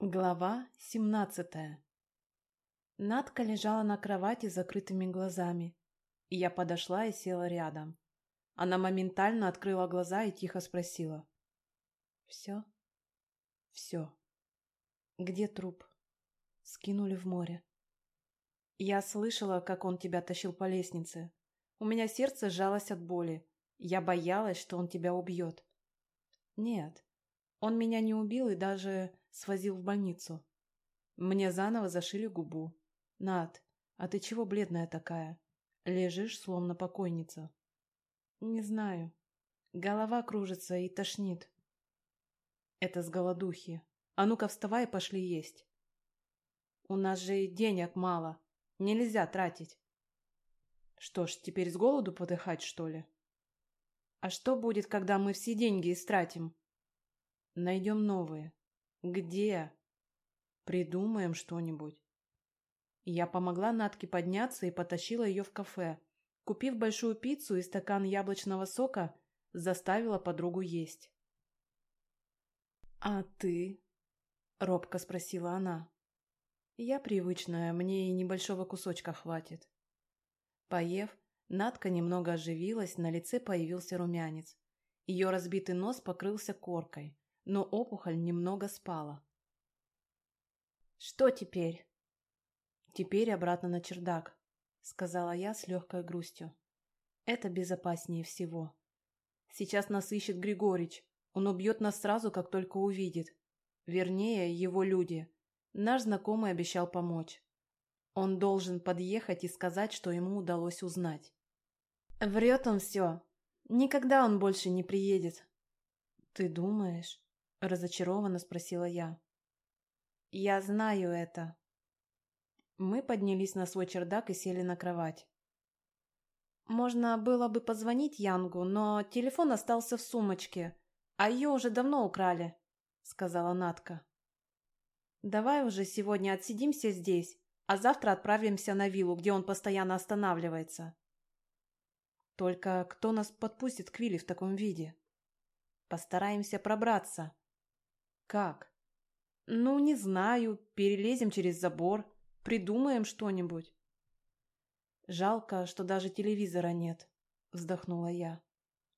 Глава семнадцатая Надка лежала на кровати с закрытыми глазами, и я подошла и села рядом. Она моментально открыла глаза и тихо спросила. «Все?» «Все. Где труп?» Скинули в море. Я слышала, как он тебя тащил по лестнице. У меня сердце сжалось от боли. Я боялась, что он тебя убьет. Нет, он меня не убил и даже свозил в больницу. Мне заново зашили губу. Над, а ты чего бледная такая? Лежишь, словно покойница. Не знаю. Голова кружится и тошнит. Это с голодухи. А ну-ка вставай и пошли есть. У нас же и денег мало. Нельзя тратить. Что ж, теперь с голоду подыхать, что ли? А что будет, когда мы все деньги истратим? Найдем новые. Где? Придумаем что-нибудь. Я помогла Натке подняться и потащила ее в кафе. Купив большую пиццу и стакан яблочного сока, заставила подругу есть. «А ты?» — робко спросила она. «Я привычная, мне и небольшого кусочка хватит». Поев, Натка немного оживилась, на лице появился румянец. Ее разбитый нос покрылся коркой но опухоль немного спала. «Что теперь?» «Теперь обратно на чердак», — сказала я с легкой грустью. «Это безопаснее всего. Сейчас нас ищет Григорич. Он убьет нас сразу, как только увидит. Вернее, его люди. Наш знакомый обещал помочь. Он должен подъехать и сказать, что ему удалось узнать». «Врет он все. Никогда он больше не приедет». «Ты думаешь?» — разочарованно спросила я. «Я знаю это». Мы поднялись на свой чердак и сели на кровать. Можно было бы позвонить Янгу, но телефон остался в сумочке, а ее уже давно украли, — сказала Натка. Давай уже сегодня отсидимся здесь, а завтра отправимся на виллу, где он постоянно останавливается. Только кто нас подпустит к вилле в таком виде? Постараемся пробраться. Как? Ну, не знаю, перелезем через забор, придумаем что-нибудь. Жалко, что даже телевизора нет, вздохнула я.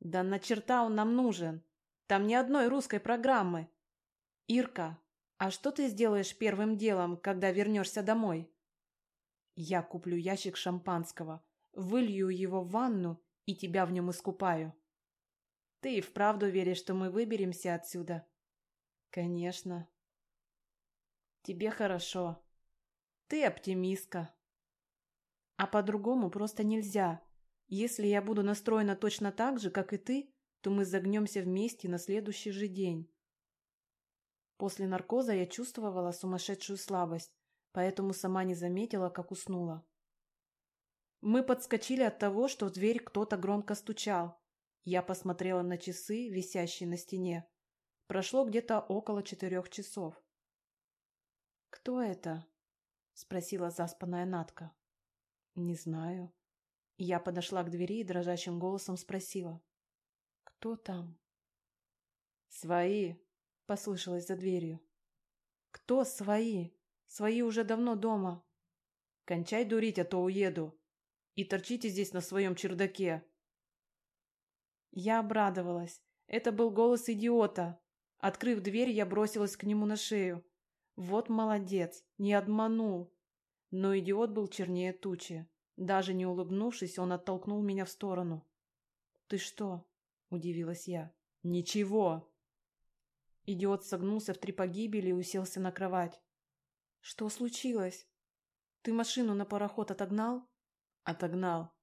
Да на черта он нам нужен. Там ни одной русской программы. Ирка, а что ты сделаешь первым делом, когда вернешься домой? Я куплю ящик шампанского, вылью его в ванну и тебя в нем искупаю. Ты и вправду веришь, что мы выберемся отсюда? Конечно. Тебе хорошо. Ты оптимистка. А по-другому просто нельзя. Если я буду настроена точно так же, как и ты, то мы загнемся вместе на следующий же день. После наркоза я чувствовала сумасшедшую слабость, поэтому сама не заметила, как уснула. Мы подскочили от того, что в дверь кто-то громко стучал. Я посмотрела на часы, висящие на стене. Прошло где-то около четырех часов. «Кто это?» — спросила заспанная Натка. «Не знаю». Я подошла к двери и дрожащим голосом спросила. «Кто там?» «Свои», — послышалось за дверью. «Кто свои? Свои уже давно дома». «Кончай дурить, а то уеду. И торчите здесь на своем чердаке». Я обрадовалась. Это был голос идиота, Открыв дверь, я бросилась к нему на шею. Вот молодец, не обманул. Но идиот был чернее тучи. Даже не улыбнувшись, он оттолкнул меня в сторону. «Ты что?» – удивилась я. «Ничего!» Идиот согнулся в три погибели и уселся на кровать. «Что случилось? Ты машину на пароход отогнал?» «Отогнал».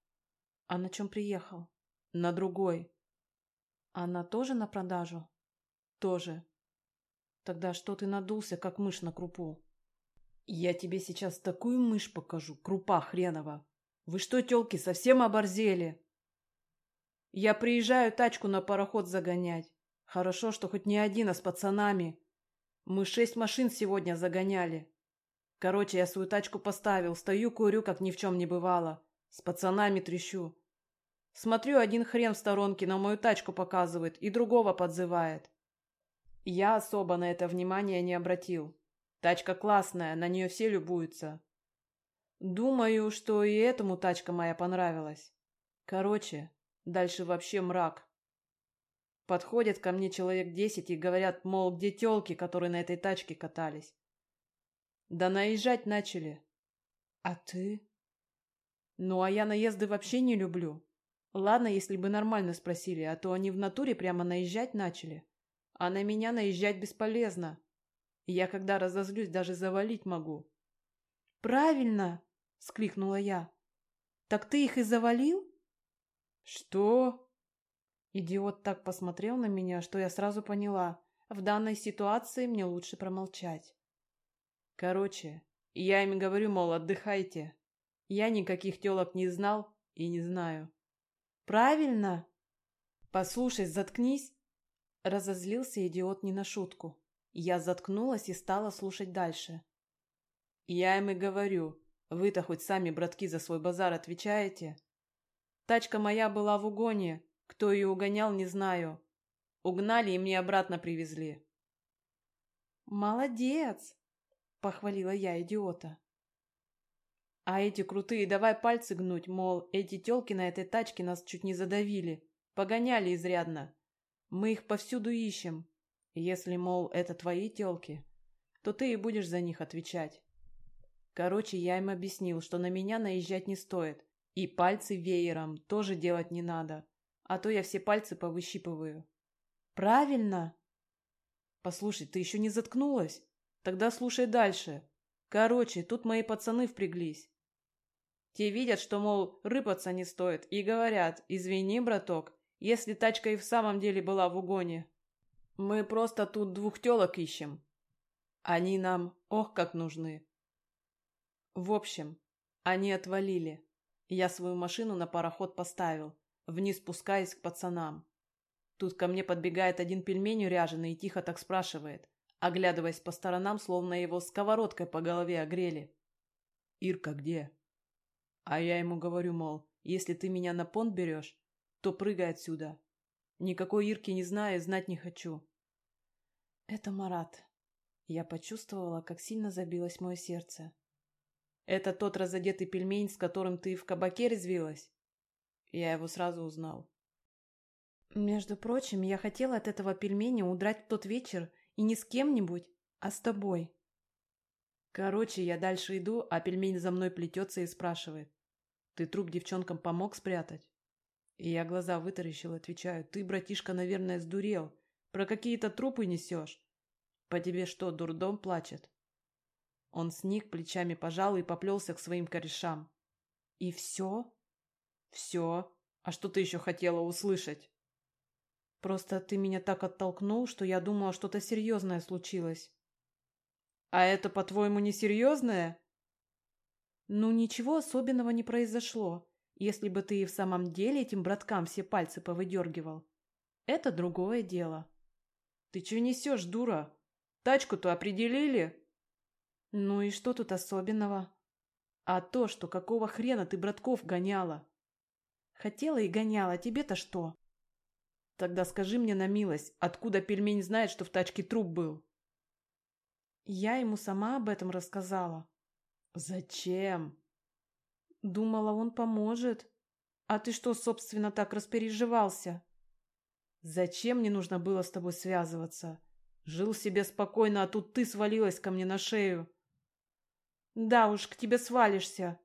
«А на чем приехал?» «На другой». «Она тоже на продажу?» Тоже. Тогда что ты надулся, как мышь на крупу? Я тебе сейчас такую мышь покажу, крупа хренова. Вы что, тёлки, совсем оборзели? Я приезжаю тачку на пароход загонять. Хорошо, что хоть не один, а с пацанами. Мы шесть машин сегодня загоняли. Короче, я свою тачку поставил, стою, курю, как ни в чем не бывало. С пацанами трещу. Смотрю, один хрен в сторонке на мою тачку показывает и другого подзывает. Я особо на это внимание не обратил. Тачка классная, на нее все любуются. Думаю, что и этому тачка моя понравилась. Короче, дальше вообще мрак. Подходят ко мне человек десять и говорят, мол, где тёлки, которые на этой тачке катались. Да наезжать начали. А ты? Ну, а я наезды вообще не люблю. Ладно, если бы нормально спросили, а то они в натуре прямо наезжать начали. А на меня наезжать бесполезно. Я когда разозлюсь, даже завалить могу. Правильно, — скликнула я. «Так ты их и завалил?» «Что?» Идиот так посмотрел на меня, что я сразу поняла. В данной ситуации мне лучше промолчать. Короче, я им говорю, мол, отдыхайте. Я никаких телок не знал и не знаю. Правильно? Послушай, заткнись. Разозлился идиот не на шутку. Я заткнулась и стала слушать дальше. Я им и говорю, вы-то хоть сами, братки, за свой базар отвечаете? Тачка моя была в угоне. Кто ее угонял, не знаю. Угнали и мне обратно привезли. Молодец, похвалила я идиота. А эти крутые давай пальцы гнуть, мол, эти тёлки на этой тачке нас чуть не задавили. Погоняли изрядно. Мы их повсюду ищем. Если, мол, это твои тёлки, то ты и будешь за них отвечать. Короче, я им объяснил, что на меня наезжать не стоит. И пальцы веером тоже делать не надо. А то я все пальцы повыщипываю. Правильно? Послушай, ты еще не заткнулась? Тогда слушай дальше. Короче, тут мои пацаны впряглись. Те видят, что, мол, рыпаться не стоит, и говорят, извини, браток, если тачка и в самом деле была в угоне. Мы просто тут двух телок ищем. Они нам, ох, как нужны. В общем, они отвалили. Я свою машину на пароход поставил, вниз спускаясь к пацанам. Тут ко мне подбегает один пельмень уряженный и тихо так спрашивает, оглядываясь по сторонам, словно его сковородкой по голове огрели. «Ирка где?» А я ему говорю, мол, если ты меня на понт берешь, то прыгай отсюда. Никакой Ирки не знаю и знать не хочу. Это Марат. Я почувствовала, как сильно забилось мое сердце. Это тот разодетый пельмень, с которым ты в кабаке резвилась? Я его сразу узнал. Между прочим, я хотела от этого пельменя удрать в тот вечер и не с кем-нибудь, а с тобой. Короче, я дальше иду, а пельмень за мной плетется и спрашивает. Ты труп девчонкам помог спрятать? И я глаза вытаращил, отвечаю. Ты, братишка, наверное, сдурел. Про какие-то трупы несешь. По тебе что, дурдом плачет? Он сник, плечами пожал и поплелся к своим корешам. «И все?» «Все. А что ты еще хотела услышать?» «Просто ты меня так оттолкнул, что я думала, что-то серьезное случилось». «А это, по-твоему, несерьезное?» «Ну, ничего особенного не произошло, если бы ты и в самом деле этим браткам все пальцы повыдергивал. Это другое дело». «Ты че несешь, дура? Тачку-то определили?» Ну и что тут особенного? А то, что какого хрена ты братков гоняла? Хотела и гоняла, тебе-то что? Тогда скажи мне на милость, откуда пельмень знает, что в тачке труп был? Я ему сама об этом рассказала. Зачем? Думала, он поможет. А ты что, собственно, так распереживался? Зачем мне нужно было с тобой связываться? Жил себе спокойно, а тут ты свалилась ко мне на шею. Да уж, к тебе свалишься.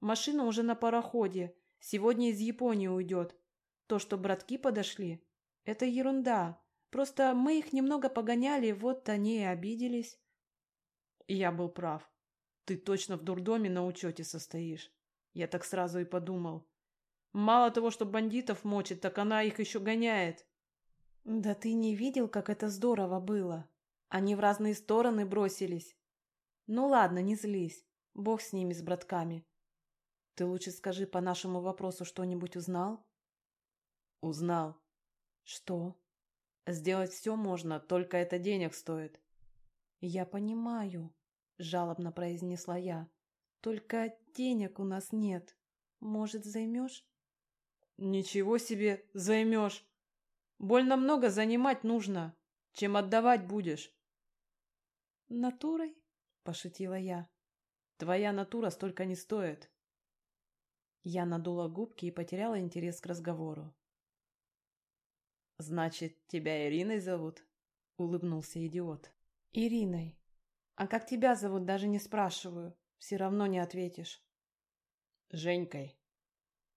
Машина уже на пароходе. Сегодня из Японии уйдет. То, что братки подошли, это ерунда. Просто мы их немного погоняли, вот они и обиделись. я был прав. Ты точно в дурдоме на учете состоишь. Я так сразу и подумал. Мало того, что бандитов мочит, так она их еще гоняет. Да ты не видел, как это здорово было. Они в разные стороны бросились. Ну ладно, не злись. Бог с ними, с братками. Ты лучше скажи по нашему вопросу что-нибудь узнал? Узнал. Что? Сделать все можно, только это денег стоит. Я понимаю, жалобно произнесла я. Только денег у нас нет. Может, займешь? Ничего себе, займешь. Больно много занимать нужно. Чем отдавать будешь? Натурой? пошутила я. Твоя натура столько не стоит. Я надула губки и потеряла интерес к разговору. «Значит, тебя Ириной зовут?» — улыбнулся идиот. «Ириной. А как тебя зовут, даже не спрашиваю. Все равно не ответишь». «Женькой».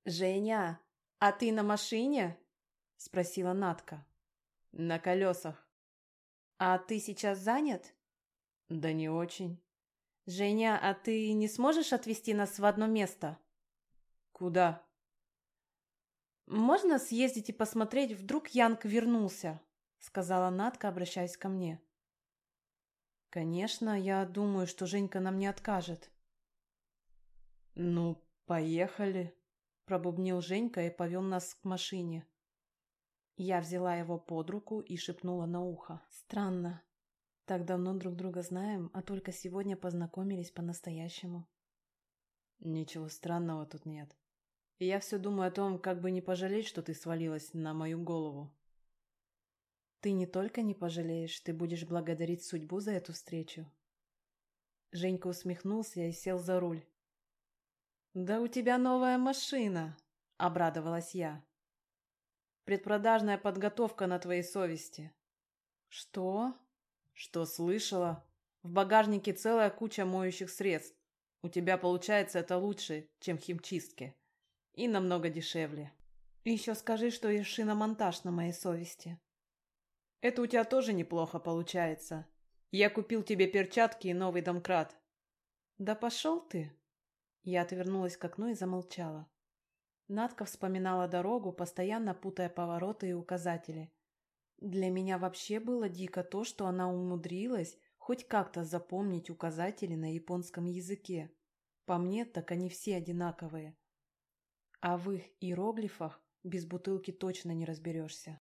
«Женя, а ты на машине?» — спросила Натка. «На колесах». «А ты сейчас занят?» «Да не очень». «Женя, а ты не сможешь отвезти нас в одно место?» «Куда?» «Можно съездить и посмотреть, вдруг Янг вернулся?» — сказала Натка, обращаясь ко мне. «Конечно, я думаю, что Женька нам не откажет». «Ну, поехали», — пробубнил Женька и повел нас к машине. Я взяла его под руку и шепнула на ухо. «Странно. Так давно друг друга знаем, а только сегодня познакомились по-настоящему». «Ничего странного тут нет», я все думаю о том, как бы не пожалеть, что ты свалилась на мою голову. Ты не только не пожалеешь, ты будешь благодарить судьбу за эту встречу. Женька усмехнулся и сел за руль. «Да у тебя новая машина!» — обрадовалась я. «Предпродажная подготовка на твоей совести». «Что?» «Что слышала? В багажнике целая куча моющих средств. У тебя получается это лучше, чем химчистки». И намного дешевле. Еще скажи, что и шиномонтаж на моей совести. Это у тебя тоже неплохо получается. Я купил тебе перчатки и новый домкрат. Да пошел ты. Я отвернулась к окну и замолчала. Надка вспоминала дорогу, постоянно путая повороты и указатели. Для меня вообще было дико то, что она умудрилась хоть как-то запомнить указатели на японском языке. По мне, так они все одинаковые. А в их иероглифах без бутылки точно не разберешься.